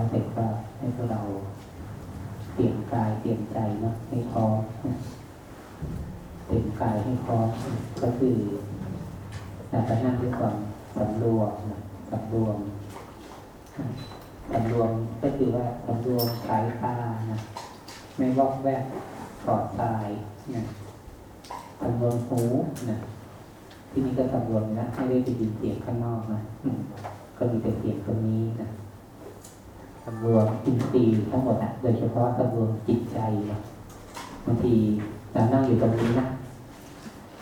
าเสร็จก็ให้พวกเราเตรียมกายเตรียมใจเนาะให้พร้อมเตรียมกายให้พร้อมก็คือเราจะนั่งด้วยความสำรวมนะสำรวมสำรวมก็คือว่าสำรวมสายตานะไม่วอกแวกปลอดตายนะสำรวมหูนะที่นี่ก็สำรวมนะไม่ได้ไปยินเสียงข้างนอกนะก็มีแต่เสียงตรงนี้นะ สำรวมอินทรีย์ทั้งหมดนะโดยเฉพาะสำรวมจิตใจบางทีเรานั่งอยู่ตรงนี้นะ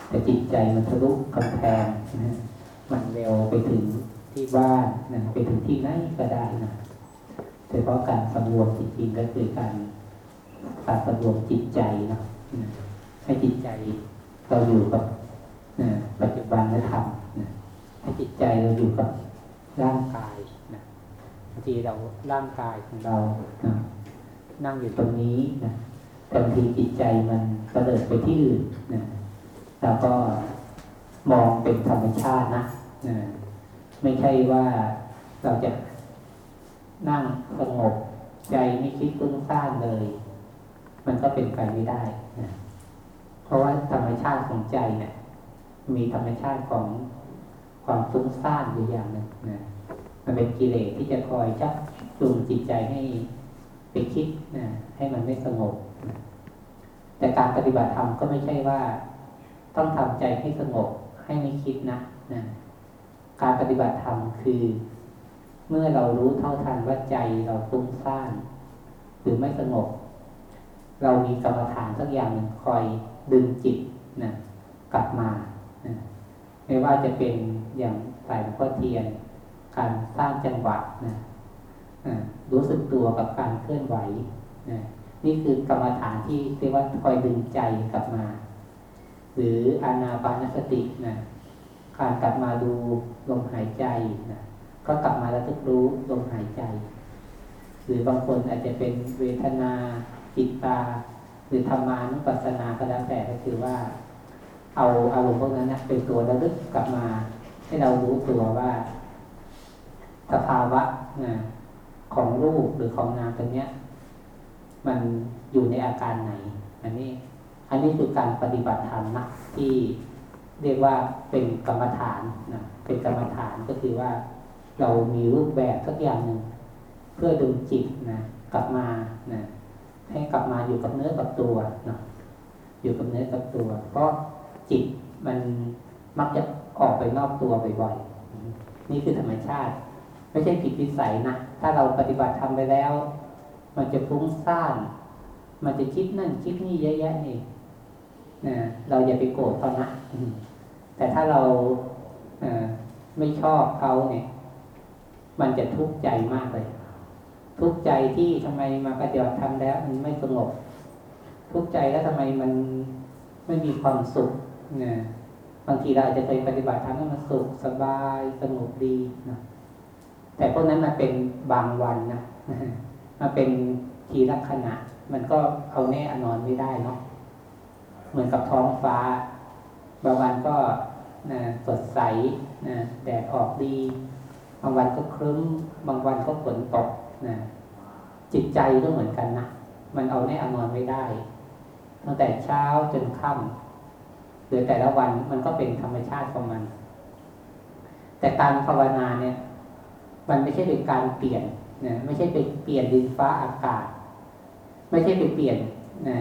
แต่จิตใจมันทะลุกำแพงนะมันเร็วไปถึงที่บ้านนะไปถึงที่ไหนก็ได้นะโดยเฉพาะการสำรวมจริงๆก็คือการการสำรวมจิตใจนะนะให้จิตใจเราอยู่กับปัจจุบันและธรรมให้จิตใจเราอยู่กับร่างกายางทีเราร่างกายของเรานะนั่งอยู่ตรงนี้นะแต่บางทีจิตใจมันกระเดิดไปที่อื่นนะเราก็มองเป็นธรรมชาตินะนะไม่ใช่ว่าเราจะนั่งสงบใจไม่คิดฟุ้งซ่านเลย มันก็เป็นไปไม่ได้นะเพราะว่าธรรมชาติของใจเนี่ยมีธรรมชาติของความฟุ้งซ่านอยู่อย่างหนึ่งนะ มันเป็นกิเลสที่จะคอยชักจูงจิตใจให้ไปคิดนะให้มันไม่สงบนะแต่การปฏิบัติธรรมก็ไม่ใช่ว่า ต้องทำใจให้สงบให้ไม่คิดนะนะการปฏิบัติธรรมคือ เมื่อเรารู้เท่าทันว่าใจเราฟุ้งซ่านหรือไม่สงบ เรามีกรรมฐานสักอย่างหนึ่งคอยดึงจิตนะกลับมานะไม่ว่าจะเป็นอย่างสายหลวงพ่อเทียน การสร้างจังหวะนะรู้สึกตัวกับการเคลื่อนไหวนะนี่คือกรรมฐานที่เรียกว่าคอยดึงใจกลับมา หรืออานาปานสตินะการกลับมาดูลมหายใจนะก็กลับมาแล้วทึกรู้ลมหายใจ หรือบางคนอาจจะเป็นเวทนาจิตตา หรือธรรมานุปัสสนาก็แล้วแต่ก็คือว่า เอาอารมณ์พวกนั้นนะเป็นตัวระลึกกลับมา ให้เรารู้ตัวว่า สภาวะนะของรูปหรือของนามตัวเนี้ย มันอยู่ในอาการไหน อันนี้ อันนี้คือการปฏิบัติธรรมนะที่เรียกว่าเป็นกรรมฐานนะเป็นกรรมฐานก็คือว่า เรามีรูปแบบสักอย่างหนึ่งเพื่อดึงจิตนะกลับมานะให้กลับมาอยู่กับเนื้อกับตัวนะอยู่กับเนื้อกับตัว เพราะจิตมันมักจะออกไปนอกตัวบ่อยๆนี่คือธรรมชาติ ไม่ใช่ผิดวิสัยนะ ถ้าเราปฏิบัติทำไปแล้ว มันจะฟุ้งซ่าน มันจะคิดนั่นคิดนี่เยอะแยะนี่นะเราอย่าไปโกรธเขานะแต่ถ้าเราไม่ชอบเขาเนี่ย มันจะทุกข์ใจมากเลย ทุกข์ใจที่ทำไมมาปฏิบัติทำแล้ว มันไม่สงบ ทุกข์ใจแล้วทำไมมันไม่มีความสุขนะบางทีเราอาจจะเคยปฏิบัติทำให้มันสุขสบายสงบดีนะ แต่พวกนั้นมาเป็นบางวันนะมาเป็นทีละขณะ มันก็เอาแน่อนอนไม่ได้เนาะเหมือนกับท้องฟ้า บางวันก็นะสดใสนะแดดออกดี บางวันก็ครึ้ม บางวันก็ฝนตกนะจิตใจก็เหมือนกันนะมันเอาแน่อนอนไม่ได้ ตั้งแต่เช้าจนค่ำหรือแต่ละวันมันก็เป็นธรรมชาติของมัน แต่การภาวนาเนี่ย มันไม่ใช่เป็นการเปลี่ยนนะไม่ใช่ไปเปลี่ยนดินฟ้าอากาศ ไม่ใช่ไปเปลี่ยนนะ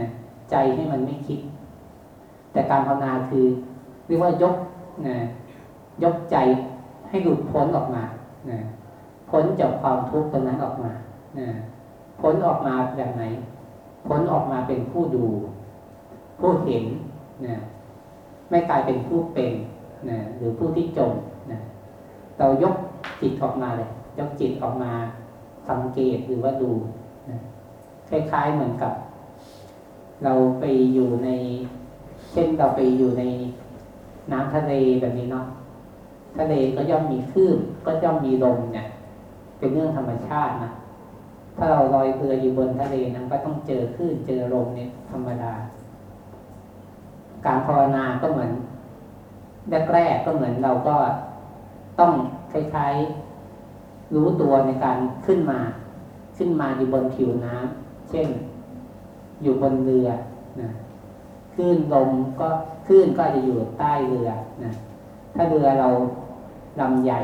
ใจให้มันไม่คิด แต่การภาวนาคือเรียกว่ายกนะยกใจให้หลุดพ้นออกมานะพ้นจากความทุกข์ตรงนั้นออกมานะพ้นออกมาแบบไหน พ้นออกมาเป็นผู้ดู ผู้เห็นนะไม่กลายเป็นผู้เป็นนะหรือผู้ที่จมนะเรายกจิตออกมาเลย ยกจิตออกมาสังเกตหรือว่าดูนะคล้ายๆเหมือนกับ เราไปอยู่ใน เช่นเราไปอยู่ในน้ำทะเลแบบนี้เนาะทะเลก็ย่อมมีคลื่นก็ย่อมมีลมเนี่ย เป็นเรื่องธรรมชาตินะถ้าเราลอยเรืออยู่บนทะเลนั้นก็ต้องเจอคลื่นเจอลมเนี่ยธรรมดา การภาวนาก็เหมือนแรกๆก็เหมือนเราก็ต้องคล้ายๆ รู้ตัวในการขึ้นมา ขึ้นมาอยู่บนผิวน้ำเช่น อยู่บนเรือนะคลื่นลมก็คลื่นก็จะอยู่ใต้เรือนะถ้าเรือเราลำใหญ่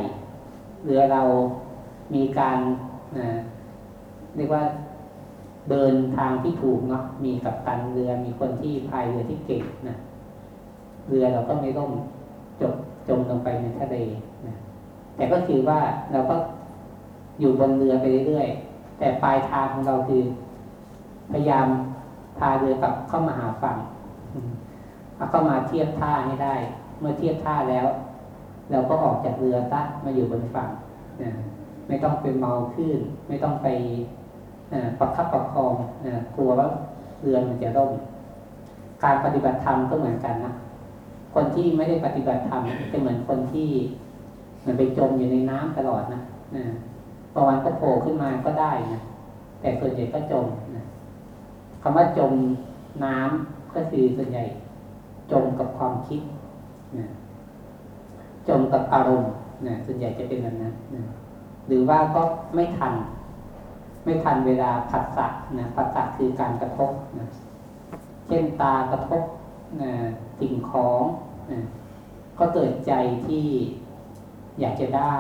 เรือเรามีการนะเรียกว่าเดินทางที่ถูกเนาะมีกัปตันเรือมีคนที่พายเรือที่เก่งนะเรือเราก็ไม่ร่มจมจมลงไปในทะเลนะแต่ก็คือว่าเราก็ อยู่บนเรือไปเรื่อยๆ แต่ปลายทางของเราคือ พยายามพาเรือกลับเข้ามาหาฝั่งเอาเข้ามาเทียบท่าให้ได้ เมื่อเทียบท่าแล้ว เราก็ออกจากเรือซะมาอยู่บนฝั่งนะไม่ต้องไปเมาขึ้น ไม่ต้องไปประคับประคองกลัวว่าเรือมันจะร่ม การปฏิบัติธรรมก็เหมือนกันนะคนที่ไม่ได้ปฏิบัติธรรมจะเหมือนคนที่มันไปจมอยู่ในน้ำตลอดนะ บางวันก็โผล่ขึ้นมาก็ได้นะแต่ส่วนใหญ่ก็จมนะคำว่าจมน้ำก็คือส่วนใหญ่ จมกับความคิดนะจมกับอารมณ์นะส่วนใหญ่จะเป็นแบบนั้นนะหรือว่าก็ไม่ทัน ไม่ทันเวลาผัสสะนะผัสสะคือการกระทบนะเช่นตากระทบนะสิ่งของนะก็เกิดใจที่อยากจะได้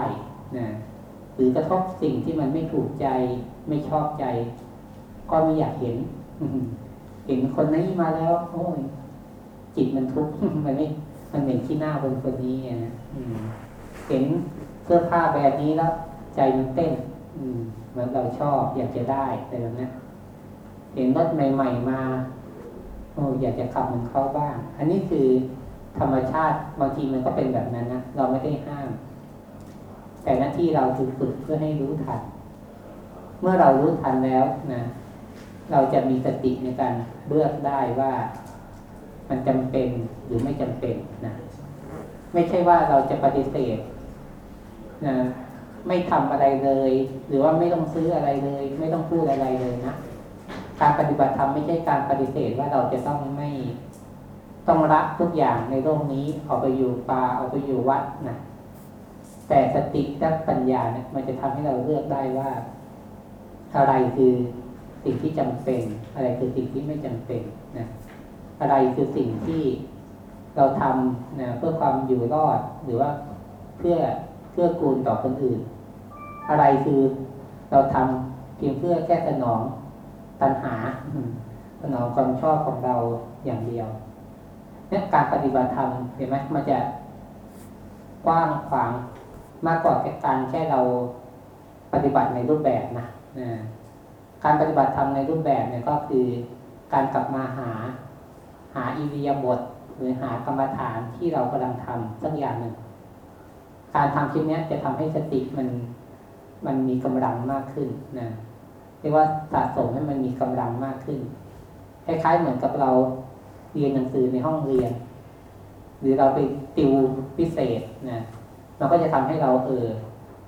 นะ หรือกระทบสิ่งที่มันไม่ถูกใจ ไม่ชอบใจ ก็ไม่อยากเห็นเห็นคนนี้มาแล้ว โอ้ยจิตมันทุกข์มันไม่มันเหม็นที่หน้าคนคนนี้นะเห็นเสื้อผ้าแบบนี้แล้ว ใจมันเต้น อืมเหมือนเราชอบ อยากจะได้แต่แบบนี้เห็นรถใหม่ๆมาโอ้อยากจะขับมันเข้าบ้าง อันนี้คือธรรมชาติบางทีมันก็เป็นแบบนั้นนะเราไม่ได้ห้าม แต่หน้าที่เราคือฝึกเพื่อให้รู้ทัน เมื่อเรารู้ทันแล้วนะเราจะมีสติในการเลือกได้ว่ามันจำเป็นหรือไม่จำเป็นนะไม่ใช่ว่าเราจะปฏิเสธนะไม่ทำอะไรเลย หรือว่าไม่ต้องซื้ออะไรเลย ไม่ต้องพูดอะไรเลยนะการปฏิบัติธรรมไม่ใช่การปฏิเสธว่าเราจะต้องไม่ต้องรักทุกอย่างในโลกนี้ออกไปอยู่ป่าออกไปอยู่วัดนะ แต่สติและปัญญาเนี่ยมันจะทำให้เราเลือกได้ว่า อะไรคือสิ่งที่จำเป็น อะไรคือสิ่งที่ไม่จำเป็นนะอะไรคือสิ่งที่เราทำนะเพื่อความอยู่รอดหรือว่าเพื่อเพื่อกูลต่อคนอื่น อะไรคือเราทำเพียงเพื่อแก้สนองตัณหาสนองความชอบของเราอย่างเดียวเนี่ยการปฏิบัติธรรมเห็นไหมมันจะกว้างขวาง มากกว่าการแค่เราปฏิบัติในรูปแบบนะการปฏิบัติธรรมในรูปแบบเนี่ยก็คือการกลับมาหาหาอิริยาบถหรือหากรรมฐานที่เรากำลังทำสักอย่างหนึ่งการทำชิ้นนี้จะทำให้สติมันมันมีกำลังมากขึ้นนะเรียกว่าสะสมให้มันมีกำลังมากขึ้นคล้ายๆเหมือนกับเราเรียนหนังสือในห้องเรียน หรือเราไปติวพิเศษนะ เราก็จะทำให้เราเออ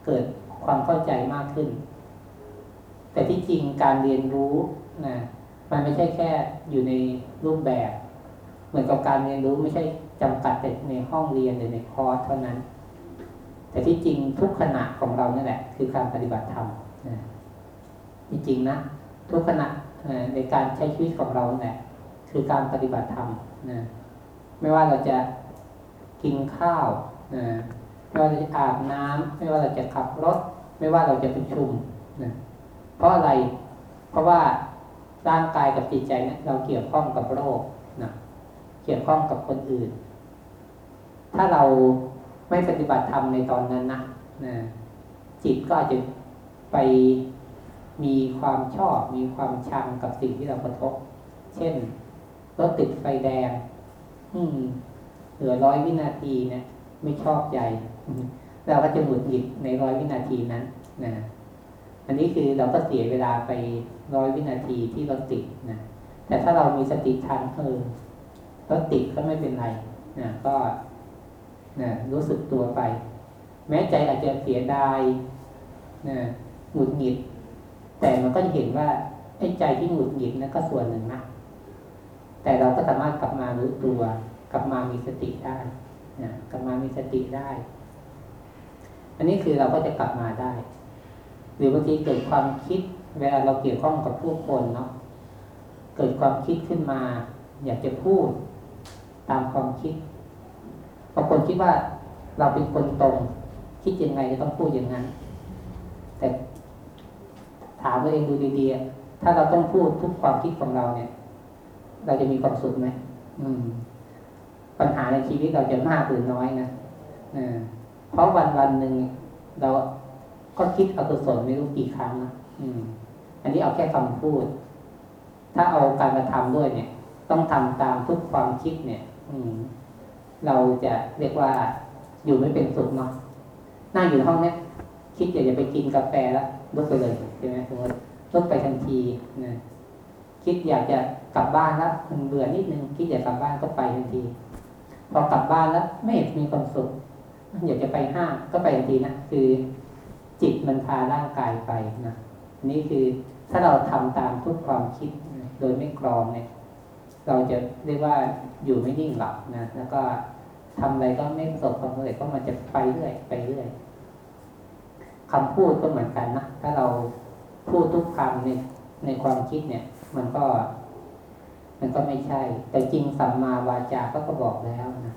เกิดความเข้าใจมากขึ้น แต่ที่จริงการเรียนรู้นะมันไม่ใช่แค่อยู่ในรูปแบบ เหมือนกับการเรียนรู้ไม่ใช่จำกัดแต่ในห้องเรียนหรือในคอร์สเท่านั้น แต่ที่จริงทุกขณะของเรานี่แหละ คือการปฏิบัติธรรมจริงๆนะทุกขณะในการใช้ชีวิตของเราเนี่ยคือการปฏิบัติธรรมนะไม่ว่าเราจะกินข้าวนะ ไม่ว่าเราจะอาบน้ำไม่ว่าเราจะขับรถ ไม่ว่าเราจะประชุมนะเพราะอะไร เพราะว่าร่างกายกับจิตใจเนี่ยเราเกี่ยวข้องกับโรคนะเกี่ยวข้องกับคนอื่น ถ้าเราไม่ปฏิบัติธรรมในตอนนั้นนะนะจิตก็อาจจะไปมีความชอบ มีความชังกับสิ่งที่เรากระทบ เช่นรถติดไฟแดง อืม เหลือร้อยวินาทีเนะไม่ชอบใจ เราก็จะหงุดหงิดในร้อยวินาทีนั้นนะอันนี้คือเราก็เสียเวลาไปร้อยวินาทีที่รถติดนะแต่ถ้าเรามีสติทันเออรถติดก็ไม่เป็นไรนะก็นะรู้สึกตัวไป แม้ใจอาจจะเสียดายนะหงุดหงิด แต่มันก็จะเห็นว่าไอ้ใจที่หงุดหงิดนั่นก็ส่วนหนึ่งนะแต่เราก็สามารถกลับมารู้ตัว กลับมามีสติได้นะกลับมามีสติได้ อันนี้คือเราก็จะกลับมาได้ หรือบางทีเกิดความคิด เวลาเราเกี่ยวข้องกับผู้คนเนาะเกิดความคิดขึ้นมา อยากจะพูดตามความคิดบางคนคิดว่าเราเป็นคนตรง คิดยังไงจะต้องพูดอย่างนั้น แต่ถามตัวเองดูดีๆ ถ้าเราต้องพูดทุกความคิดของเราเนี่ย เราจะมีความสุขไหมมปัญหาในชีวิตเราจะมากหรือน้อยนะอ่า เพราะวันวันหนึ่งเราก็คิดอกุศลไม่รู้กี่ครั้งนะอืม อันนี้เอาแค่คำพูด ถ้าเอาการกระทำด้วยเนี่ย ต้องทำตามทุกความคิดเนี่ย อืม เราจะเรียกว่าอยู่ไม่เป็นสุขเนาะนั่งอยู่ห้องเนี้ยคิดอยากจะไปกินกาแฟแล้วลุกไปเลยใช่ไหมสมมติลุกไปทันทีนะคิดอยากจะกลับบ้านแล้วมันเบื่อนิดนึงคิดอยากกลับบ้านก็ไปทันที พอกลับบ้านแล้วไม่เห็นมีความสุข อยากจะไปห้างก็ไปทันทีนะคือจิตมันพาร่างกายไปนะนี่คือถ้าเราทำตามทุกความคิดโดยไม่กรองเนี่ยเราจะเรียกว่าอยู่ไม่นิ่งหรอกนะแล้วก็ทำอะไรก็ไม่ประสบความสำเร็จก็มันจะไปเรื่อยไปเรื่อยคำพูดก็เหมือนกันนะถ้าเราพูดทุกคำในในความคิดเนี่ย มันก็ มันก็ไม่ใช่ แต่จริงสัมมาวาจาก็ก็บอกแล้วนะ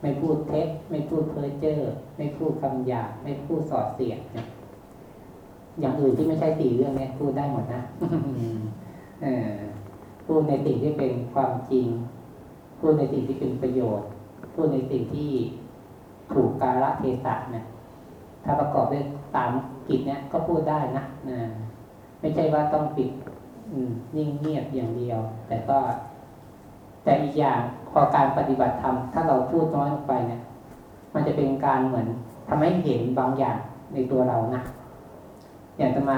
ไม่พูดเท็จไม่พูดเพ้อเจ้อไม่พูดคำหยาบไม่พูดสอดเสียดเนี่ยอย่างอื่นที่ไม่ใช่สี่เรื่องเนี่ยพูดได้หมดนะเออพูดในสิ่งที่เป็นความจริง พูดในสิ่งที่เป็นประโยชน์ พูดในสิ่งที่ถูกกาลเทศะเนี่ยถ้าประกอบด้วยตามกิจเนี่ยก็พูดได้นะไม่ใช่ว่าต้องปิดอืนิ่งเงียบอย่างเดียว แต่ก็ แต่อีกอย่างพอการปฏิบัติธรรมถ้าเราพูดน้อยลงไปเนี่ยมันจะเป็นการเหมือนทำให้เห็นบางอย่างในตัวเรานะอย่างจะมา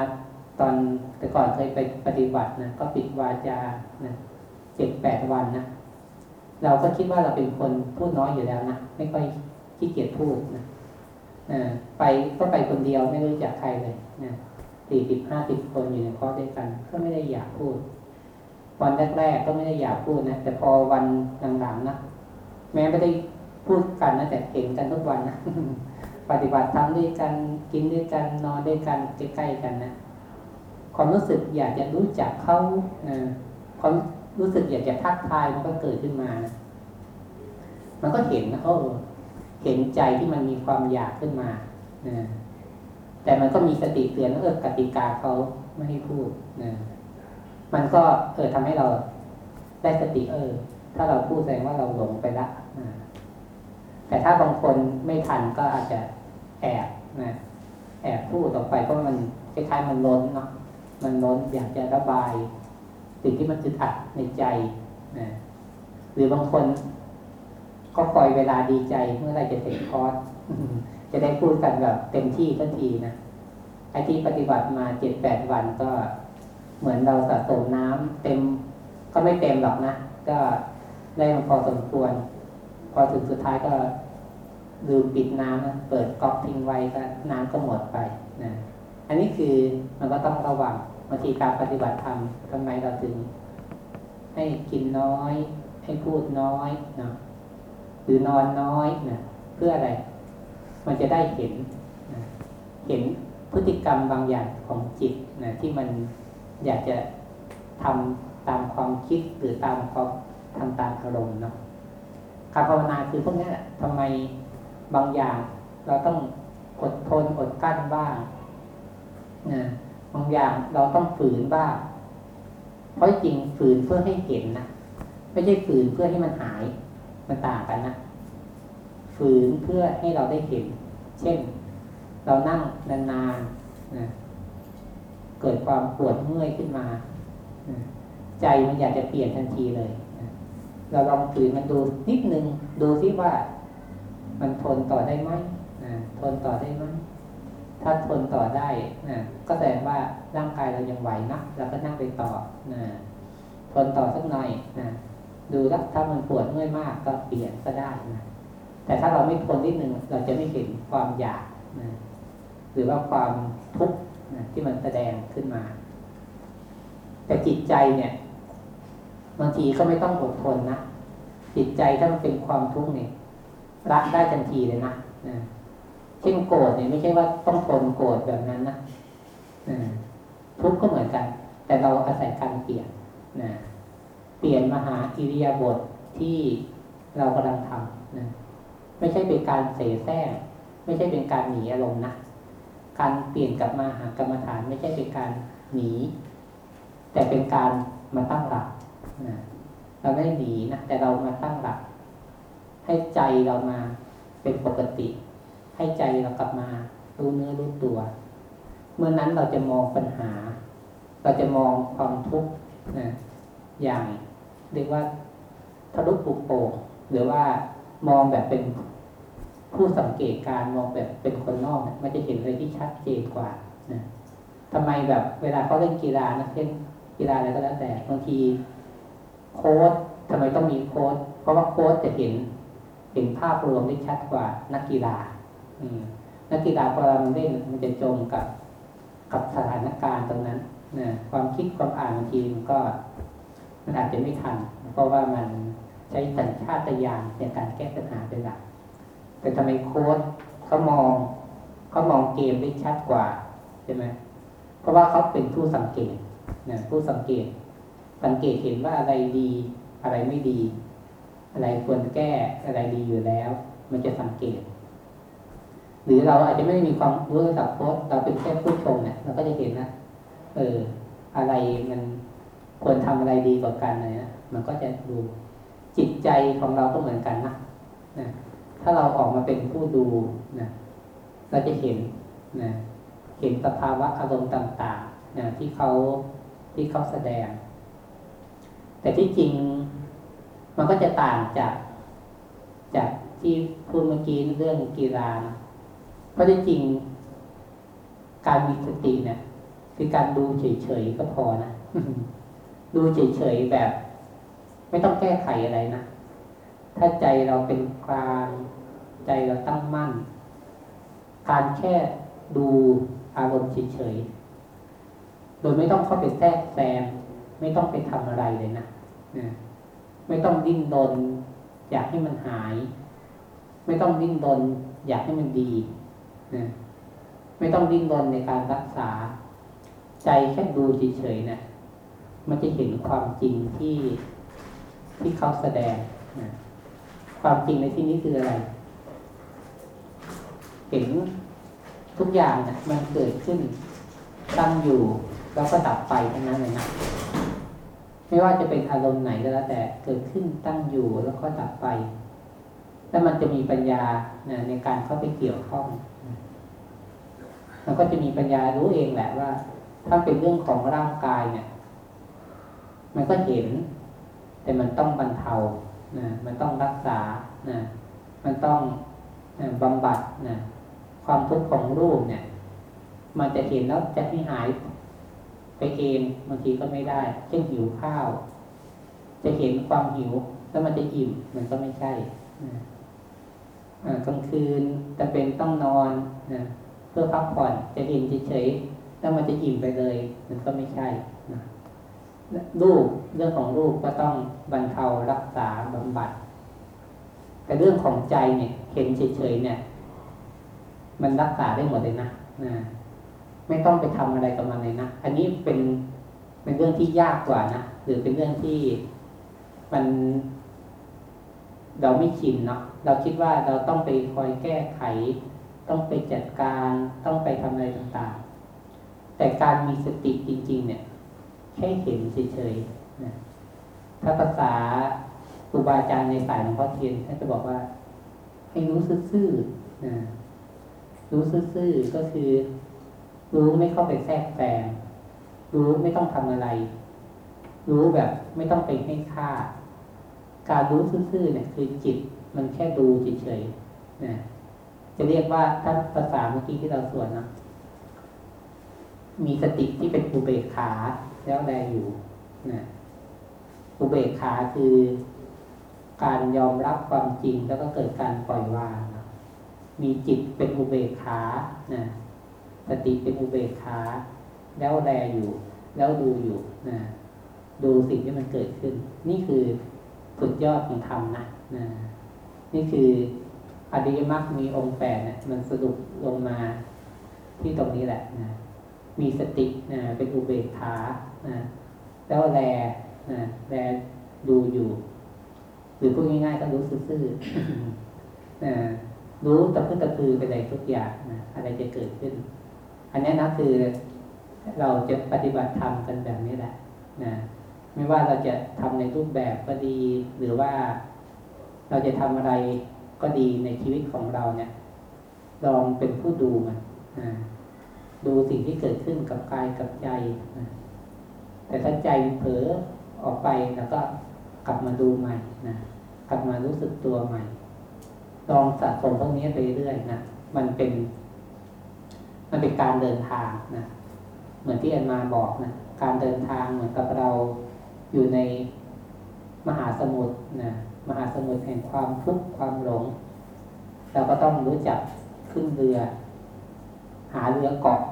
ตอนแต่ก่อนเคยไปปฏิบัตินะก็ปิดวาจานะเจ็ดแปดวันนะเราก็คิดว่าเราเป็นคนพูดน้อยอยู่แล้วนะไม่ค่อยขี้เกียจพูดนะไปก็ไปคนเดียวไม่รู้จักใครเลยนะสี่สิบห้าสิบคนอยู่ในคอร์สด้วยกัน ก็ไม่ได้อยากพูด วันแรกๆก็ไม่ได้อยากพูดนะแต่พอวันหลังๆนะแม้ไม่ได้พูดกันนะแต่เห็นกันทุกวันนะปฏิบัติทำด้วยกันกินด้วยกันนอนด้วยกันใกล้ๆกันนะความรู้สึกอยากจะรู้จักเขานะความรู้สึกอยากจะทักทายมันก็เกิดขึ้นมานะมันก็เห็นนะโอ้เห็นใจที่มันมีความอยากขึ้นมานะแต่มันก็มีสติเตือนว่าเออกติกาเขาไม่ให้พูดนะ มันก็เออทำให้เราได้สติเออ ถ้าเราพูดแสดงว่าเราหลงไปละแต่ถ้าบางคนไม่ทันก็อาจจะแอบนะแอบพูดออกไปเพราะมันคล้ายๆมันล้นเนาะมันล้นอยากจะระบาย สิ่งที่มันจึดอัดในใจนะหรือบางคน ก็ปล่อยเวลาดีใจเมื่อไรจะเสร็จคอร์สจะได้พูดกันแบบเต็มที่ทันทีนะไอ้ที่ปฏิบัติมาเจ็ดแปดวันก็ เหมือนเราสะสมน้ำเต็มก็ไม่เต็มหรอกนะ ก็ได้มาพอสมควร พอถึงสุดท้ายก็ลืมปิดน้ำนะเปิดก๊อกทิ้งไว้ก็น้ำก็หมดไปนะอันนี้คือมันก็ต้องระวังบางทีการปฏิบัติธรรมทำไมเราถึง ให้กินน้อย ให้พูดน้อยนะหรือนอนน้อยนะเพื่ออะไร มันจะได้เห็นนะเห็นพฤติกรรมบางอย่างของจิตนะที่มัน อยากจะทำตามความคิดหรือตามความทำตามอารมณ์เนาะการภาวนาคือพวกนี้แหละทำไมบางอย่างเราต้องอดทนอดกั้นบ้างนะบางอย่างเราต้องฝืนบ้าง เพราะจริงฝืนเพื่อให้เห็นนะไม่ใช่ฝืนเพื่อให้มันหายมันต่างกันนะฝืนเพื่อให้เราได้เห็น เช่น เรานั่งนานๆนะ เกิดความปวดเมื่อยขึ้นมา ใจมันอยากจะเปลี่ยนทันทีเลย เราลองฝืนมันดูนิดนึง ดูซิว่า มันทนต่อได้ไหมทนต่อได้ไหมถ้าทนต่อได้นะก็แสดงว่าร่างกายเรายังไหวนะเราก็นั่งไปต่อนะทนต่อสักหน่อยนะดูแล้วถ้ามันปวดเมื่อยมากก็เปลี่ยนก็ได้นะแต่ถ้าเราไม่ทนนิดนึงเราจะไม่เห็นความอยากนะหรือว่าความทุกข์ นะที่มันแสดงขึ้นมา แต่จิตใจเนี่ยบางทีก็ไม่ต้องอดทนนะจิตใจถ้ามันเป็นความทุกข์เนี่ยละได้ทันทีเลยนะนะเช่นโกรธเนี่ยไม่ใช่ว่าต้องทนโกรธแบบนั้นนะนะทุกข์ก็เหมือนกัน แต่เราอาศัยการเปลี่ยนนะเปลี่ยนมาหาอิริยาบถทที่เรากำลังทำนะไม่ใช่เป็นการเสแสร้งไม่ใช่เป็นการหนีอารมณ์นะ การเปลี่ยนกลับมาหากรรมฐานไม่ใช่เป็นการหนี แต่เป็นการมาตั้งหลักนะเราไม่ได้หนีนะแต่เรามาตั้งหลัก ให้ใจเรามาเป็นปกติ ให้ใจเรากลับมารู้เนื้อรู้ตัว เมื่อนั้นเราจะมองปัญหา เราจะมองความทุกข์นะอย่างเรียกว่าทะลุปุโปร่งหรือว่ามองแบบเป็น ผู้สังเกตการมองแบบเป็นคนนอกนะมันจะเห็นอะไรที่ชัดเจนกว่านะทำไมแบบเวลาเขาเล่นกีฬานะเช่นกีฬาอะไรก็แล้วแต่บางทีโค้ดทำไมต้องมีโค้ดเพราะว่าโค้ดจะเห็นเห็นภาพรวมได้ชัดกว่านักกีฬา อืมนักกีฬาพอเราเล่นมันจะจมกับกับสถานการณ์ตรงนั้นนะความคิดความอ่านบางทีมันก็ มันอาจจะไม่ทัน เพราะว่ามันใช้สัญชาตญาณในการแก้ปัญหาเป็นหลัก แต่ทำไมโค้ดเขามองเขามองเกมได้ชัดกว่าใช่ไหมเพราะว่าเขาเป็นผู้สังเกตนะผู้สังเกต สังเกตเห็นว่าอะไรดี อะไรไม่ดี อะไรควรแก้อะไรดีอยู่แล้ว มันจะสังเกต หรือเราอาจจะไม่ได้มีความรู้สับโค้ดเราเป็นแค่ผู้ชมเนี่ยเราก็จะเห็นนะเออ อะไรมันควรทำอะไรดีกว่ากันเลยนะมันก็จะดูจิตใจของเราก็เหมือนกันนะนะ ถ้าเราออกมาเป็นผู้ดูนะเราจะเห็นนะเห็นสภาวะอารมณ์ต่างๆนะที่เขาที่เขาแสดง แต่ที่จริงมันก็จะต่างจากจากที่พูดเมื่อกี้เรื่องกีฬาเพราะที่จริง การมีสติเนี่ยคือการดูเฉยๆก็พอนะ ดูเฉยๆแบบ ไม่ต้องแก้ไขอะไรนะ ถ้าใจเราเป็นกลางใจเราตั้งมั่น การแค่ดูอารมณ์เฉยๆโดยไม่ต้องเข้าไปแทรกแซงไม่ต้องไปทำอะไรเลยนะนะไม่ต้องดิ้นรนอยากให้มันหาย ไม่ต้องดิ้นรนอยากให้มันดีนะไม่ต้องดิ้นรนในการรักษา ใจแค่ดูเฉยๆนะมันจะเห็นความจริงที่ที่เขาแสดงนะ ความจริงในที่นี้คืออะไร เห็นทุกอย่างนะมันเกิดขึ้น ตั้งอยู่แล้วก็ดับไปทั้งนั้นเลยนะไม่ว่าจะเป็นอารมณ์ไหนก็แล้วแต่เกิดขึ้นตั้งอยู่แล้วก็ดับไป แล้วมันจะมีปัญญานะในการเข้าไปเกี่ยวข้องมันก็จะมีปัญญารู้เองแหละว่า ถ้าเป็นเรื่องของร่างกายเนี่ย มันก็เห็น แต่มันต้องบรรเทา นะมันต้องรักษานะมันต้องบำบัดนะความทุกข์ของรูปเนี่ย มันจะเห็นแล้วจะให้หายไปเองบางทีก็ไม่ได้ เช่นหิวข้าว จะเห็นความหิว แล้วมันจะอิ่มมันก็ไม่ใช่นะกลางคืนจะเป็นต้องนอนนะเพื่อพักผ่อนจะเห็นเฉยๆแล้วมันจะอิ่มไปเลย มันก็ไม่ใช่ รูปเรื่องของรูปก็ต้องบรรเทารักษาบำบัด แต่เรื่องของใจเนี่ยเห็นเฉยๆเนี่ย มันรักษาได้หมดเลยนะนะไม่ต้องไปทำอะไรกับมันเลยนะอันนี้เป็นเป็นเรื่องที่ยากกว่านะหรือเป็นเรื่องที่มันเราไม่ชินเนาะเราคิดว่าเราต้องไปคอยแก้ไข ต้องไปจัดการ ต้องไปทำอะไรต่างๆ แต่การมีสติจริง ๆ เนี่ย แค่เห็นเฉยๆนะถ้าภาษาครูบาอาจารย์ในสายหลวงพ่อเทียนท่านจะบอกว่า ให้รู้ซื่อๆนะรู้ซื่อๆก็คือ รู้ไม่เข้าไปแทรกแซงรู้ไม่ต้องทำอะไร รู้แบบไม่ต้องไปให้ค่า การรู้ซื่อๆเนี่ยคือจิต มันแค่ดูเฉยๆนะจะเรียกว่าถ้าภาษาเมื่อกี้ที่เราสวดนะ มีสติที่เป็นอุเบกขาแล้วแลอยู่นะอุเบกขาคือการยอมรับความจริงแล้วก็เกิดการปล่อยวางนะมีจิตเป็นอุเบกขานะสติเป็นอุเบกขา แล้วแลอยู่ แล้วดูอยู่นะดูสิ่งที่มันเกิดขึ้น นี่คือสุดยอดของธรรมนะนะนี่คืออริยมรรคมีองค์แปดเนี่ยมันสรุปลงมาที่ตรงนี้แหละนะ มีสตินะเป็นอุเบกขานะแล้วแลนะแลดูอยู่ หรือพูดง่ายๆก็รู้ซื่อๆนะรู้ตะพื้นตะพือไปเลยทุกอย่างนะอะไรจะเกิดขึ้น อันนี้นะคือเราจะปฏิบัติธรรมกันแบบนี้แหละนะไม่ว่าเราจะทำในรูปแบบก็ดี หรือว่าเราจะทำอะไรก็ดีในชีวิตของเราเนี่ย ลองเป็นผู้ดูมันนะ ดูสิ่งที่เกิดขึ้นกับกายกับใจนะแต่ถ้าใจเผลอออกไปแล้วก็กลับมาดูใหม่นะกลับมารู้สึกตัวใหม่ ลองสะสมพวกนี้ไปเรื่อยนะมันเป็น มันเป็นการเดินทางนะเหมือนที่อันมาบอกนะการเดินทางเหมือนกับเราอยู่ในมหาสมุทรนะมหาสมุทรแห่งความทุกข์ความหลง เราก็ต้องรู้จักขึ้นเรือ หาเรือเกาะนะ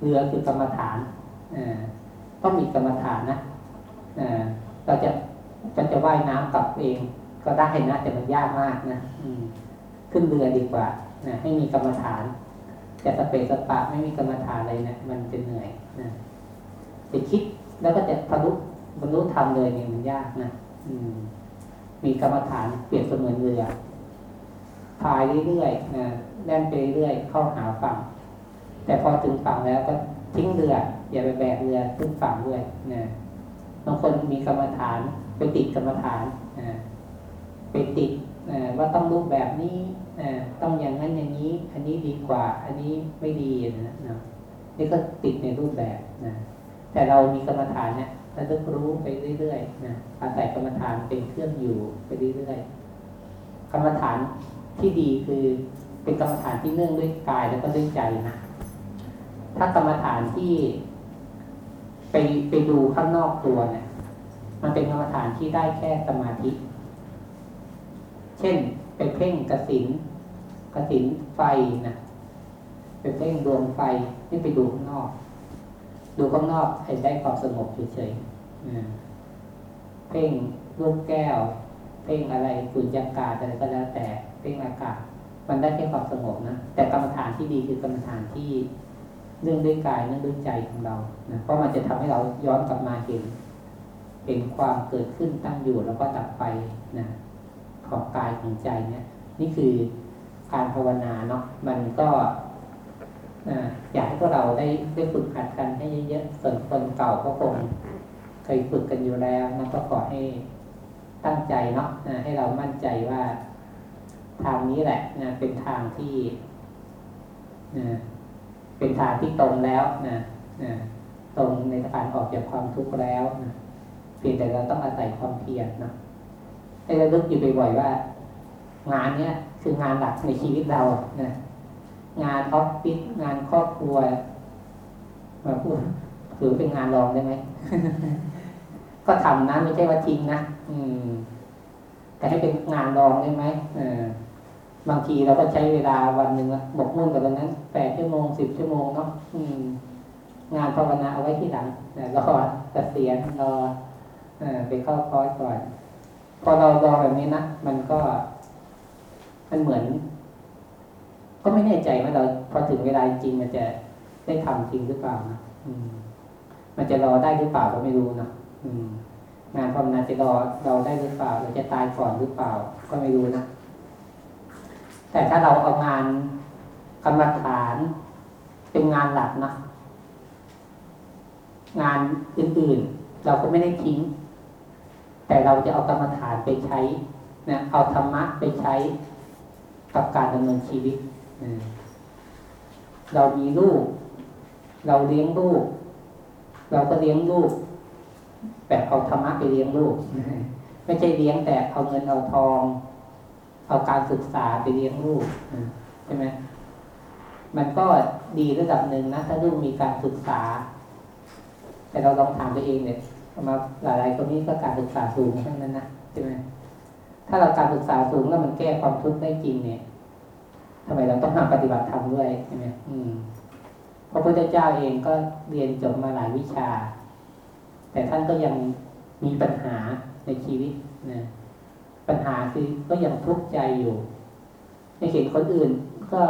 เรือคือกรรมฐานต้องมีกรรมฐานนะเราจะจะจะว่ายน้ำกลับเองก็ได้นะแต่มันยากมากนะอืขึ้นเรือดีกว่านะให้มีกรรมฐานจะสเปสปะไม่มีกรรมฐานอะไรเนะี่ยมันจะเหนื่อยนะจะคิดแล้วก็จะทะลุบรรลุธรรมเลยเนี่ยมันยากนะอืม มีกรรมฐานเปรียบเสมือนเรือพายเรื่อยๆนะแล่นไปเรื่อยเข้าหาฝั่ง แต่พอถึงฝั่งแล้วก็ทิ้งเรืออย่าไปแบกเรือขึ้นฝั่งด้วยนะบางคนมีกรรมฐานไปติดกรรมฐานนะไปติดนะว่าต้องรูปแบบนี้นะต้องอย่างนั้นอย่างนี้ อันนี้ดีกว่า อันนี้ไม่ดีนะนะนี่ก็ติดในรูปแบบนะแต่เรามีกรรมฐานเนี่ยเระลึกรู้ไปเรื่อยๆนะอาศัยกรรมฐานเป็นเครื่องอยู่ไปเรื่อยๆกรรมฐานที่ดีคือเป็นกรรมฐานที่เนื่องด้วยกายแล้วก็ด้วยใจนะ ถ้ากรรมฐานที่ไปไปดูข้างนอกตัวเนี่ยมันเป็นกรรมฐานที่ได้แค่สมาธิ เช่น ไปเพ่งกระสินกระสินไฟนะไปเพ่งดวงไฟนี่ไปดูข้างนอก ดูข้างนอกให้ได้ความสงบเฉยๆเพ่งลูกแก้ว เพ่งอะไรฝุ่นยากาศอะไรก็แล้วแต่เพ่งอากาศมันได้แค่ความสงบนะแต่กรรมฐานที่ดีคือกรรมฐานที่ เนื่องด้วยกายเนื่องด้วยใจของเรานะเพราะมันจะทำให้เราย้อนกลับมาเห็นเห็นความเกิดขึ้นตั้งอยู่แล้วก็ดับไปนะของกายของใจเนี่ย นี่คือการภาวนาเนาะมันก็อยากให้พวกเราได้ได้ฝึกหัดกันให้เยอะๆส่วนคนเก่าก็คงเคยฝึกกันอยู่แล้วนะก็ขอให้ตั้งใจเนาะให้เรามั่นใจว่าทางนี้แหละนะเป็นทางที่นะ เป็นทางที่ตรงแล้วนะนะตรงในการออกจากความทุกข์แล้วนะเพียงแต่เราต้องอาศัยความเพียรนะให้เราลึกอยู่บ่อยๆว่า งานเนี้ยคืองานหลักในชีวิตเรานะงานออฟฟิศงานครอบครัวมาพูดถือเป็นงานรองได้ไหมก็ทำนะไม่ใช่ว่าทิ้งนะอืม แต่ให้เป็นงานรองได้ไหมเออ บางทีเราก็ใช้เวลาวันหนึ่งหมกมุ่นกับตรงนั้นแปดชั่วโมงสิบชั่วโมงเนาะอืมงานภาวนาเอาไว้ที่หลังรอเกษียณรอไปเข้าคอร์สก่อน พอเรารอแบบนี้นะมันก็ มันเหมือน ก็ไม่แน่ใจว่าเราพอถึงเวลาจริงมันจะได้ทำจริงหรือเปล่านะอืมมันจะรอได้หรือเปล่าก็ไม่รู้นะงานภาวนาจะรอเราได้หรือเปล่าเราจะตายก่อนหรือเปล่า ก็ไม่รู้นะ แต่ถ้าเราเอางานกรรมฐานเป็นงานหลักนะงานอื่นๆ เราก็ไม่ได้ทิ้ง แต่เราจะเอากรรมฐานไปใช้นะเอาธรรมะไปใช้กับการดำเนินชีวิต เรามีลูก เราเลี้ยงลูก เราก็เลี้ยงลูกแบบเอาธรรมะไปเลี้ยงลูก ไม่ใช่เลี้ยงแต่เอาเงินเอาทอง เอาการศึกษาไปเลี้ยงลูกใช่ไหมมันก็ดีระดับหนึ่งนะถ้าลูกมีการศึกษา แต่เราลองถามตัวเองเนี่ยมาหลายๆคนนี้ก็การศึกษาสูงทั้งนั้นนะใช่ไหมถ้าเราการศึกษาสูงแล้วมันแก้ความทุกข์ได้จริงเนี่ยทำไมเราต้องมาปฏิบัติธรรมด้วยใช่ไหมอืมพระพุทธเจ้าเองก็เรียนจบมาหลายวิชา แต่ท่านก็ยังมีปัญหาในชีวิตนะ ปัญหาคือก็ยังทุกข์ใจอยู่ในเห็นคนอื่นก็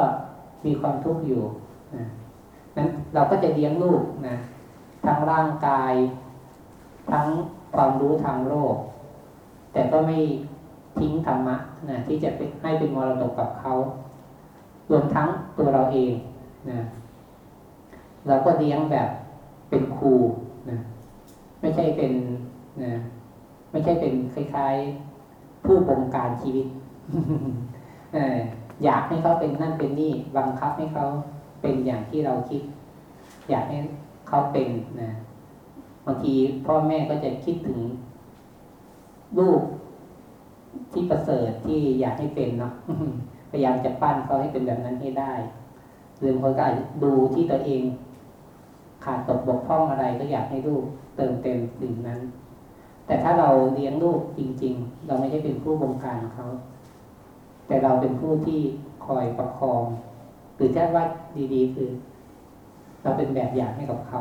มีความทุกข์อยู่นะนั้นเราก็จะเลี้ยงลูกนะทั้งร่างกาย ทั้งความรู้ทางโลก แต่ก็ไม่ทิ้งธรรมะนะที่จะให้เป็นมรดกกับเขา รวมทั้งตัวเราเองนะเราก็เลี้ยงแบบเป็นครูนะไม่ใช่เป็นนะไม่ใช่เป็นคล้ายๆ ผู้บงการชีวิตเอ่ออยากให้เขาเป็นนั่นเป็นนี่บังคับให้เขาเป็นอย่างที่เราคิด อยากให้เขาเป็นนะบางทีพ่อแม่ก็จะคิดถึงลูกที่ประเสริฐที่อยากให้เป็นเนาะพยายามจะปั้นเขาให้เป็นแบบนั้นให้ได้หรือบางคนก็อาจจะดูที่ตัวเอง ขาดตกบกพร่องอะไรก็อยากให้ลูกเติมเต็มสิ่งนั้น แต่ถ้าเราเลี้ยงลูกจริง ๆ เราไม่ใช่เป็นผู้บงการเขา แต่เราเป็นผู้ที่คอยประคอง หรือถ้าว่าดีๆ คือ เราเป็นแบบอย่างให้กับเขา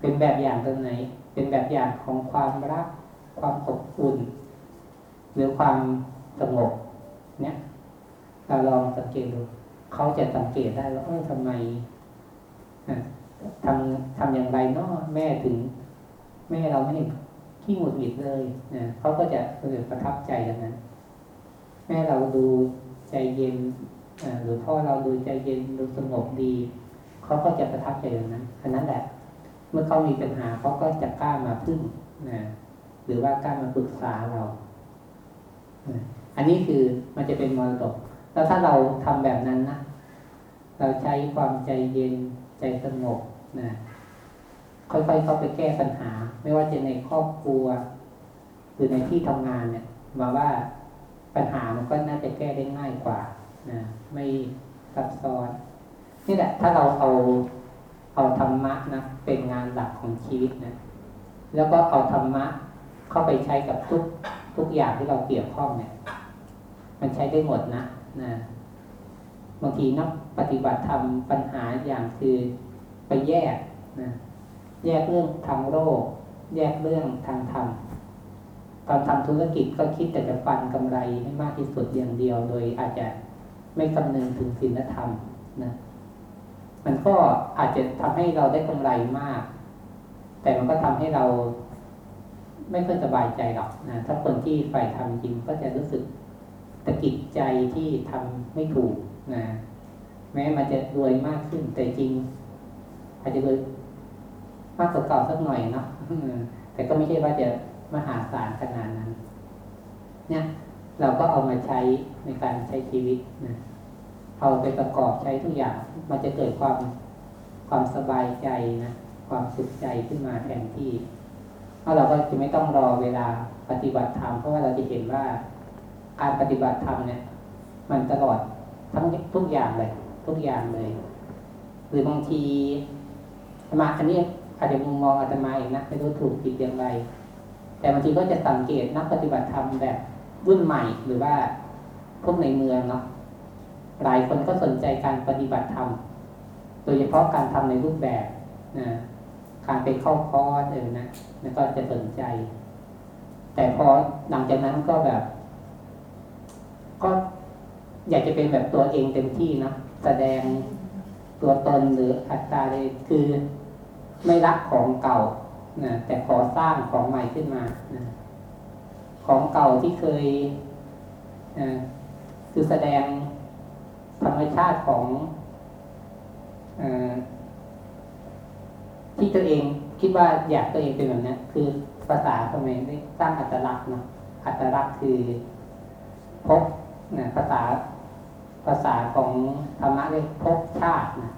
เป็นแบบอย่างตรงไหน เป็นแบบอย่างของความรัก ความอบอุ่น หรือความสงบเนี่ยเราลองสังเกตดู เขาจะสังเกตได้ว่าเออทำไมทำทำอย่างไรเนาะแม่ถึง แม่เราไม่เห็น ขี้หงุดหงิดเลยนะเขาก็จะรู้สึกประทับใจดังนั้น แม่เราดูใจเย็นหรือพ่อเราดูใจเย็นดูสงบดีเขาก็จะประทับใจดังนั้นอันนั้นแหละ เมื่อเขามีปัญหาเขาก็จะกล้ามาพึ่งนะหรือว่ากล้ามาปรึกษาเรา อันนี้คือมันจะเป็นมรดก แล้วถ้าเราทำแบบนั้นนะเราใช้ความใจเย็นใจสงบนะ ค่อยๆเข้าไปแก้ปัญหา ไม่ว่าจะในครอบครัว หรือในที่ทำงานเนี่ยมาว่าปัญหามันก็น่าจะแก้ได้ง่ายกว่านะไม่ซับซ้อน นี่แหละ ถ้าเราเอาเอาธรรมะนะเป็นงานหลักของชีวิตนะแล้วก็เอาธรรมะเข้าไปใช้กับทุกทุกอย่างที่เราเกี่ยวข้องเนี่ย มันใช้ได้หมดนะนะบางทีนักปฏิบัติทำปัญหาอย่างคือไปแยกนะ แยกเรื่องทางโลก แยกเรื่องทางธรรมตอนทำธุรกิจก็คิดแต่จะฟันกำไรให้มากที่สุดอย่างเดียว โดยอาจจะไม่คำนึงถึงศีลธรรมนะมันก็อาจจะทำให้เราได้กำไรมาก แต่มันก็ทำให้เราไม่ค่อยสบายใจหรอกนะถ้าคนที่ฝ่ายทำจริงก็จะรู้สึกตะกิดใจที่ทำไม่ถูกนะแม้มันจะรวยมากขึ้นแต่จริง อาจจะรวย มากกว่าเก่าสักหน่อยเนาะแต่ก็ไม่ใช่ว่าจะมหาศาลขนาดนั้น เนี่ย เราก็เอามาใช้ในการใช้ชีวิตนะเอาไปประกอบใช้ทุกอย่าง มันจะเกิดความความสบายใจนะความสุขใจขึ้นมาแทนที่เพราะเราก็จะไม่ต้องรอเวลาปฏิบัติธรรมเพราะว่าเราจะเห็นว่าการปฏิบัติธรรมเนี่ย มันตลอดทั้งทุกอย่างเลย ทุกอย่างเลย หรือบางทีมาอันนี้ อาจจะมุมมองอาจจะมาเองนะไม่รู้ถูกผิดอย่างไร แต่บางทีก็จะสังเกตนักปฏิบัติธรรมแบบรุ่นใหม่หรือว่าพวกในเมืองเนาะหลายคนก็สนใจการปฏิบัติธรรมโดยเฉพาะการทำในรูปแบบนะการไปเข้าคอร์สเออนะแล้วก็จะสนใจ แต่พอหลังจากนั้นก็แบบ ก็อยากจะเป็นแบบตัวเองเต็มที่นะแสดงตัวตนหรืออัตตาเลยคือ ไม่รักของเก่านะแต่ขอสร้างของใหม่ขึ้นมานะของเก่าที่เคยนะคือแสดงธรรมชาติของอที่ตัวเองคิดว่าอยากตัวเองเป็นแบบนี้คือภาษาทำไมได้สร้างอัตลักษณ์เนาะอัตลักษณ์คือพบนะภาษาภาษาของธรรมะเรียกพบชาตินะ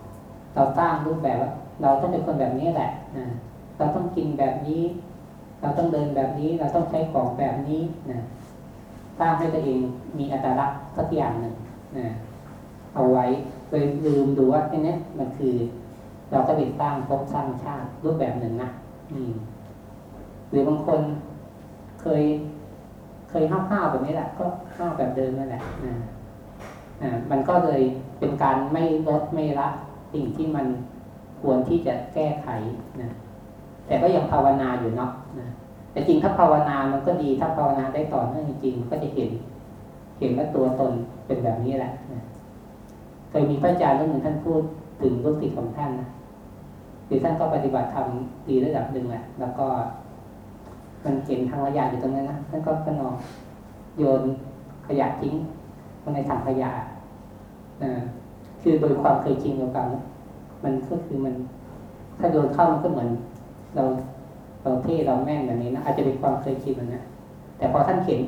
เราสร้างรูปแบบว่า เราต้องเป็นคนแบบนี้แหละนะเราต้องกินแบบนี้ เราต้องเดินแบบนี้ เราต้องใช้ของแบบนี้นะสร้างให้ตัวเองมีอัตลักษณ์สักอย่างหนึ่งนะเอาไว้เลยลืมดูว่าไอ้นี้มันคือ เราก็เป็นสร้างภพสร้างชาติรูปแบบหนึ่งนะอืมหรือบางคนเคย เคยห้าวห้าวแบบนี้แหละ ก็ห้าวแบบเดิมนั่นแหละนะอ่ามันก็เลยเป็นการไม่ลดไม่ละสิ่งที่มัน ควรที่จะแก้ไขนะแต่ก็ยังภาวนาอยู่เนาะนะแต่จริงถ้าภาวนามันก็ดีถ้าภาวนาได้ต่อเนื่องจริงก็จะเห็น เห็นว่าตัวตนเป็นแบบนี้แหละนะเคยมีพระอาจารย์ท่านหนึ่งท่านพูดถึงลูกศิษย์ของท่านนะคือท่านก็ปฏิบัติธรรมดีระดับหนึ่งแหละ แล้วก็ มันเห็นทางขยะอยู่ตรงนั้นนะท่านก็ก็นอนโยนขยะทิ้งลงในถังขยะนะคือโดยความเคยชินเดียวกัน มันก็คือมัน ถ้าโยนเข้ามันก็เหมือน เราเราเท่เราแม่นแบบนี้นะอาจจะเป็นความเคยชินมันนะแต่พอท่านเห็น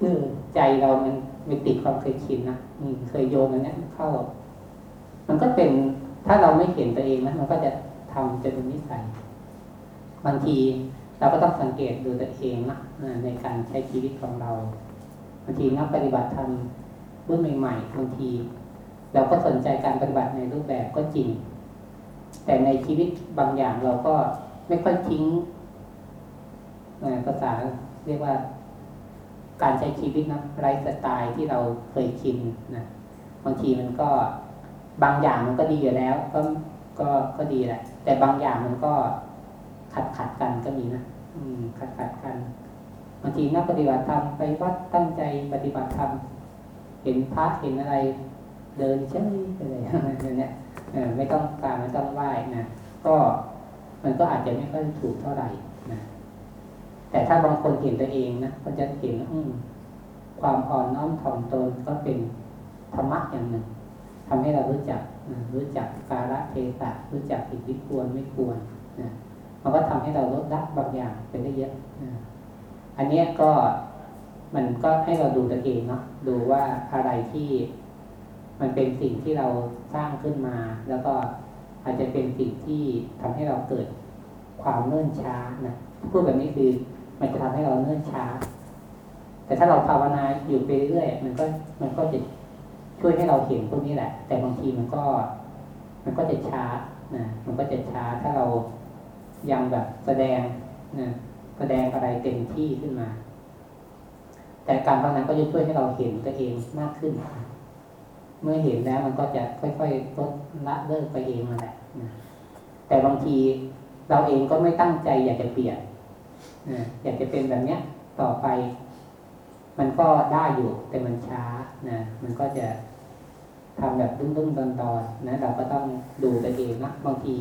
เออใจเรามันไม่ติดความเคยชินนะอืมเคยโยนมันเนี้ยเข้า มันก็เป็นถ้าเราไม่เห็นตัวเองนะมันก็จะทำจะเป็นนิสัยบางทีเราก็ต้องสังเกตดูตัวเองนะในการใช้ชีวิตของเราบางทีนักปฏิบัติธรรมรุ่นใหม่ๆบางที เราก็สนใจการปฏิบัติในรูปแบบก็จริง แต่ในชีวิตบางอย่างเราก็ไม่ค่อยทิ้งภาษาเรียกว่าการใช้ชีวิตนะไลฟ์สไตล์ที่เราเคยชินนะบางทีมันก็บางอย่างมันก็ดีอยู่แล้ว ก็ก็ก็ดีแหละ แต่บางอย่างมันก็ขัดขัดกันก็มีนะอืม ขัดขัดกันบางทีนักปฏิบัติธรรมไปวัดตั้งใจปฏิบัติธรรมเห็นพระเห็นอะไร เดินเฉยไปเลยอะไรเนี้ยไม่ต้องการไม่ต้องไหว้นะก็มันก็อาจจะไม่ค่อยถูกเท่าไหร่นะแต่ถ้าบางคนเห็นตัวเองนะก็จะเห็นอืความอ่อนน้อมถ่อมตนก็เป็นธรรมะอย่างหนึ่งทำให้เรารู้จักนะรู้จักกาลเทศะรู้จักสิ่งที่ควรไม่ควรนะมันก็ทำให้เราลดละบางอย่างไปได้เยอะนะอันเนี้ยก็มันก็ให้เราดูตัวเองเนาะดูว่าอะไรที่ มันเป็นสิ่งที่เราสร้างขึ้นมา แล้วก็อาจจะเป็นสิ่งที่ทำให้เราเกิดความเนื่นช้านะพูดแบบนี้คือมันจะทำให้เราเนื่นช้า แต่ถ้าเราภาวนาอยู่ไปเรื่อยมันก็มันก็จะช่วยให้เราเห็นพวกนี้แหละ แต่บางทีมันก็ มันก็จะช้านะมันก็จะช้าถ้าเรายังแบบแสดงนะแสดงอะไรเต็มที่ขึ้นมา แต่การภาวนาก็จะช่วยให้เราเห็นตัวเองมากขึ้น เมื่อเห็นแล้วมันก็จะค่อยๆลดละเลิกไปเองมาแหละแต่บางทีเราเองก็ไม่ตั้งใจอยากจะเปลี่ยนอยากจะเป็นแบบเนี้ยต่อไป มันก็ได้อยู่แต่มันช้านะมันก็จะทำแบบดุ้งๆตอนๆนะเราก็ต้องดูตัวเองนะบางที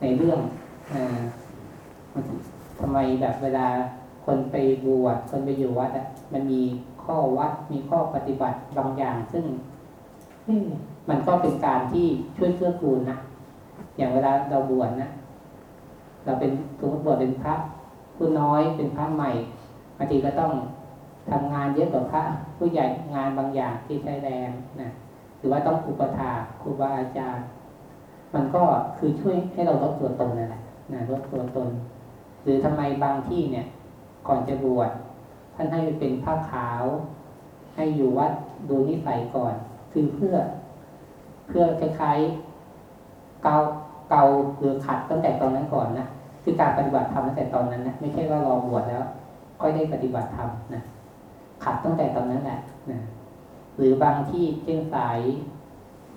ในเรื่องอทำไมแบบเวลาคนไปบวชคนไปอยู่วัดมันมีข้อวัดมีข้อปฏิบัติบางอย่าง ซึ่ง มันก็เป็นการที่ช่วยเกื้อกูลนะอย่างเวลาเราบวชนะเราเป็นสมมติบวชเป็นพระผู้น้อยเป็นพระใหม่บางทีก็ต้องทำงานเยอะกว่าพระผู้ใหญ่งานบางอย่างที่ใช้แรงนะหรือว่าต้องอุปถาครูบาอาจารย์ มันก็คือช่วยให้เราลดตัวตนนั่นแหละนะลดตัวตน หรือทำไมบางที่เนี่ย ก่อนจะบวชท่านให้เป็นผ้าขาว ให้อยู่วัดดูนิสัยก่อน คือเพื่อเพื่อคล้ายๆเกาเกาหรือขัดตั้งแต่ตอนนั้นก่อนนะคือการปฏิบัติธรรมตั้งแต่ตอนนั้นนะไม่ใช่ว่ารอบวชแล้ว ค่อยได้ปฏิบัติธรรมนะขัดตั้งแต่ตอนนั้นแหละนะหรือบางที่เช่นสาย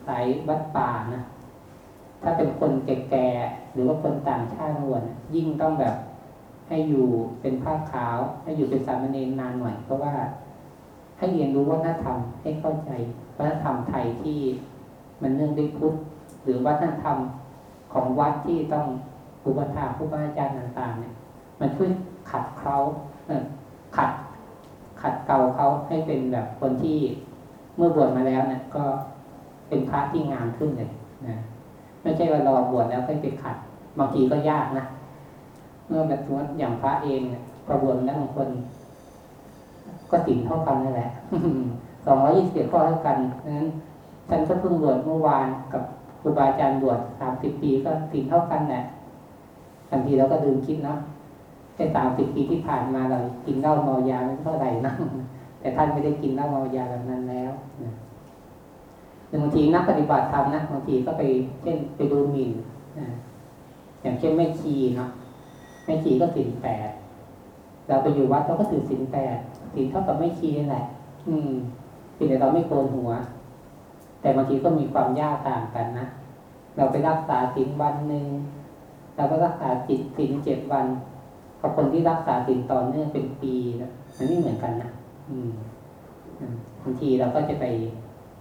สายวัดป่านะถ้าเป็นคนแก่ๆหรือว่าคนต่างชาติบวชยิ่งต้องแบบให้อยู่เป็นผ้าขาว ให้อยู่เป็นสามเณรนานหน่อยเพราะว่า ให้เรียนรู้วัฒนธรรมให้เข้าใจวัฒนธรรมไทยที่มันเนื่องด้วยพุทธหรือวัฒนธรรมของวัดที่ต้องอุปถาผู้บาอาจารย์ต่างๆเนี่ย มันช่วยขัดเขาขัดขัดเกลาเขาให้เป็นแบบคนที่เมื่อบวชมาแล้วเนี่ยก็เป็นพระที่งามขึ้นเลยนะไม่ใช่ว่ารอบวชแล้วค่อยไปขัดบางทีก็ยากนะเมื่อแบบอย่างพระเองเนี่ยประบวนแล้วบางคน ก็สินเท่ากันนั่นแหละสองร้อยี่สิบข้อเท่ากันนั้นฉันก็เพิ่งบวชเมื่อวานกับครูบาอาจารย์บวชสามสิบปีก็สินเท่ากันแหละบางทีเราก็ลืมคิดเนาะแค่สามสิบปีที่ผ่านมาเรากินเหล้าเมายาไม่เท่าไหร่นะแต่ท่านไม่ได้กินเหล้าเมายาแบบนั้นแล้วนะหรือบางทีนักปฏิบัติธรรมนะบางทีก็ไปเช่นไปดูหมิ่นอย่างเช่นแม่ชีเนาะแม่ชีก็สินแปดเราไปอยู่วัดเราก็ถือสินแปด สินเท่ากับแม่ชีนี่แหละ อืมเพียงแต่เราไม่โกนหัว แต่บางทีก็มีความยากต่างกันนะเราไปรักษาสินวันหนึ่งเราก็รักษาจิตสินเจ็ดวันกับคนที่รักษาสินต่อเนื่องเป็นปีนะมันไม่เหมือนกันนะอืมบางทีเราก็จะไป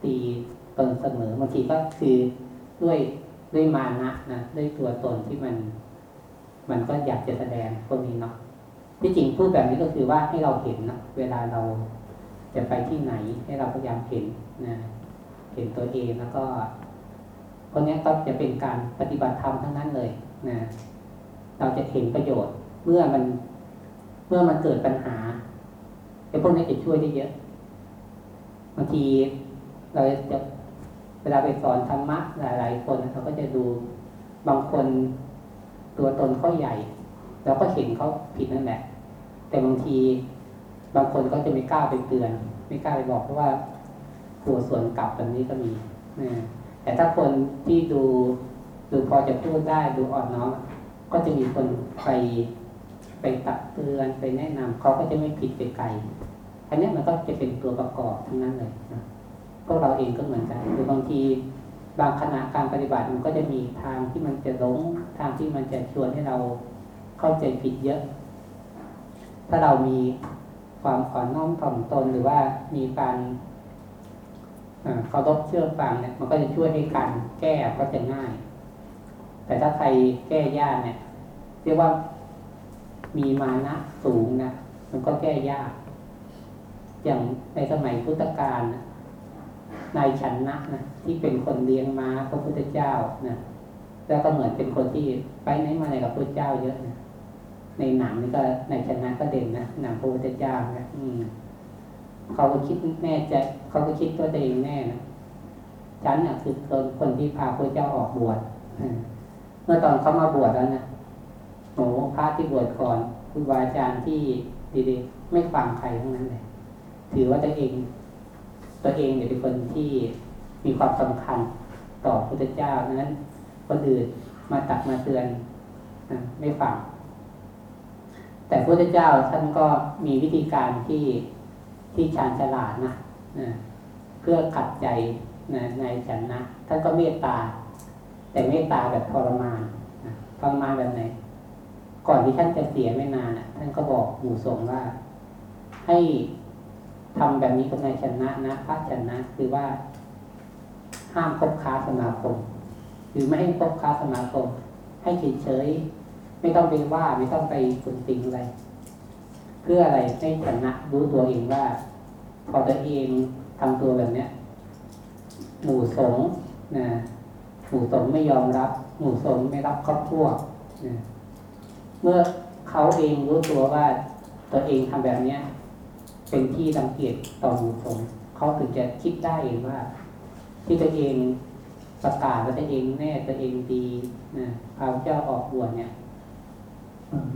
ตีตนเสมอบางทีก็คือด้วยด้วยมานะนะด้วยตัวตนที่มัน มันก็อยากจะแสดงพวกนี้เนาะ ที่จริงพูดแบบนี้ก็คือว่าให้เราเห็นนะเวลาเราจะไปที่ไหนให้เราพยายามเห็นนะเห็นตัวเองแล้วก็พวกนี้ก็จะเป็นการปฏิบัติธรรมทั้งนั้นเลยนะเราจะเห็นประโยชน์ เมื่อมันเมื่อมันเกิดปัญหาไอ้พวกนี้จะช่วยได้เยอะบางทีเราจะเวลาไปสอนธรรมะหลาย ๆ คนเขาก็จะดูบางคนตัวตนเขาใหญ่ เราก็เห็นเขาผิดนั่นแหละ แต่บางทีบางคนก็จะไม่กล้าไปเตือน ไม่กล้าไปบอกเพราะว่าตัวส่วนกลับแบบนี้ก็มีนะแต่ถ้าคนที่ดูดูพอจะพูดได้ดูอ่อนน้อมก็จะมีคนไปไปตักเตือนไปแนะนำเขาก็จะไม่ผิดไปไกลอันนี้มันก็จะเป็นตัวประกอบทั้งนั้นเลยนะพวกเราเองก็เหมือนกันคือบางทีบางขณะการปฏิบัติมันก็จะมีทางที่มันจะหลงทางที่มันจะชวนให้เรา เข้าใจผิดเยอะ ถ้าเรามีความอ่อนน้อมถ่อมตนหรือว่ามีการเคารพเชื่อฟังเนี่ย มันก็จะช่วยให้การแก้ก็จะง่าย แต่ถ้าใครแก้ยากเนี่ย เรียกว่ามีมานะสูงนะมันก็แก้ยาก อย่างในสมัยพุทธกาลนะนายชันนะนะที่เป็นคนเลี้ยงม้าพระพุทธเจ้านะแล้วก็เหมือนเป็นคนที่ไปไหนมาไหนกับพระเจ้าเยอะนะ ในหนังนี่ก็ในชนะก็เด่นนะหนังพระพุทธเจ้านะอืมเขาก็คิดแน่ใจเขาก็คิดตัวเองแน่นะฉันน่ะคือคนคนที่พาพระเจ้าออกบวชเมื่อตอนเขามาบวชแล้วนะโอ้พระที่บวชก่อนครูบาอาจารย์ที่ดีๆไม่ฟังใครทั้งนั้นเลยถือว่าตัวเอง ตัวเองเนี่ยเป็นคนที่มีความสำคัญต่อพระพุทธเจ้านั้นคนอื่นมาตักมาเตือนนะไม่ฟัง แต่พระเจ้าท่านก็มีวิธีการที่ที่ชาญฉลาดนะนะเพื่อขัดใจนะในฉันนะท่านก็เมตตา แต่เมตตาแบบทรมานนะทรมานแบบไหน ก่อนที่ท่านจะเสียไม่นานนะท่านก็บอกหมู่สงฆ์ว่า ให้ทำแบบนี้กับนายชนะนะ พระชนะคือว่า ห้ามคบค้าสมาคม หรือไม่ให้คบค้าสมาคม ให้เฉยๆ ไม่ต้องไปว่าไม่ต้องไปสุนติงอะไร เพื่ออะไรให้ชนะรู้ตัวเองว่า พอตัวเองทำตัวแบบเนี้ยหมู่สง์นะหมู่สงไม่ยอมรับ หมู่สงไม่รับครอบครัวนะเมื่อเขาเองรู้ตัวว่าตัวเองทำแบบเนี้ยเป็นที่รังเกียจต่อหมู่สงเขาถึงจะคิดได้เองว่า ที่ตัวเองประกาศว่าตัวเองแน่ตัวเองดีนะพาพระเจ้าออกบวชเนี่ย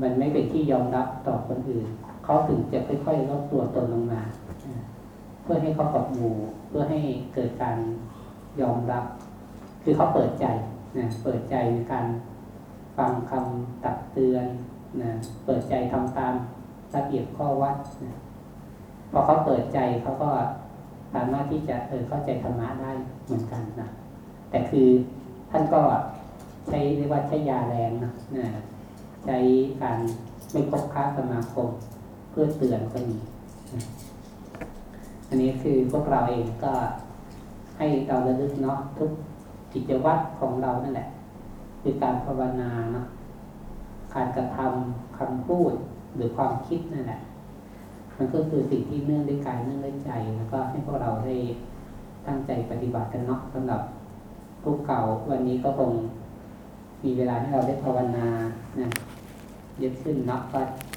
มันไม่เป็นที่ยอมรับต่อคนอื่น เขาถึงจะค่อยๆลดตัวตนลงมา เพื่อให้เขากับหมู่เพื่อให้เกิดการยอมรับ คือเขาเปิดใจนะเปิดใจในการฟังคำตักเตือนนะเปิดใจทำตามระเบียบข้อวัดนะพอเขาเปิดใจเขาก็สามารถที่จะเออเข้าใจธรรมะได้เหมือนกันนะแต่คือท่านก็ใช้เรียกว่าใช้ยาแรงนะนะ ใช้การไม่คบค้าสมาคมเพื่อเตือนก็มีอันนี้คือพวกเราเองก็ให้เราระลึกเนาะทุกกิจวัตรของเรานั่นแหละ คือการภาวนาเนาะการกระทำคำพูดหรือความคิดนั่นแหละ มันก็คือสิ่งที่เนื่องด้วยกายเนื่องด้วยใจ แล้วก็ให้พวกเราได้ตั้งใจปฏิบัติกันเนาะสำหรับผู้เก่าวันนี้ก็คงมีเวลาให้เราได้ภาวนานะ เยอะขึ้นเนาะก็